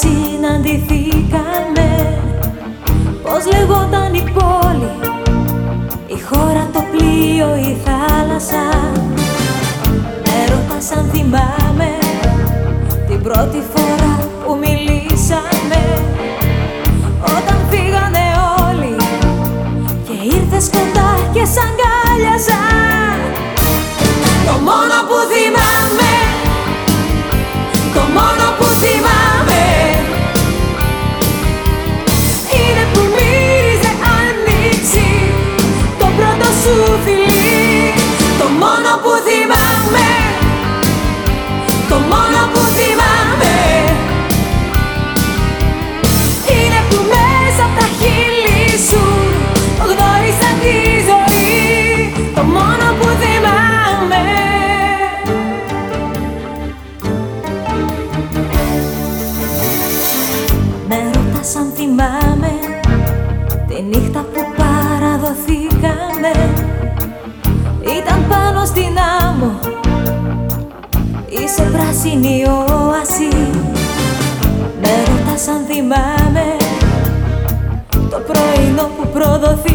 συναντηθήκαμε. Πώς λεγόταν η πόλη, η χώρα, το πλοίο, η θάλασσα. Έρωτα σαν θυμάμαι την πρώτη φορά που μιλήσαμε. Όταν φύγανε όλοι και ήρθες κοντά και σ' αγκάλιαζα Το μόνο που θυμάμαι Με ρωτάς αν θυμάμαι. Τη νύχτα που παραδοθήκαμε Ήταν πάνω στην άμμο. Είσαι πράσινη όαση Με ρωτάς αν θυμάμαι. Το πρωινό που προδοθήκαμε Στο βαρύ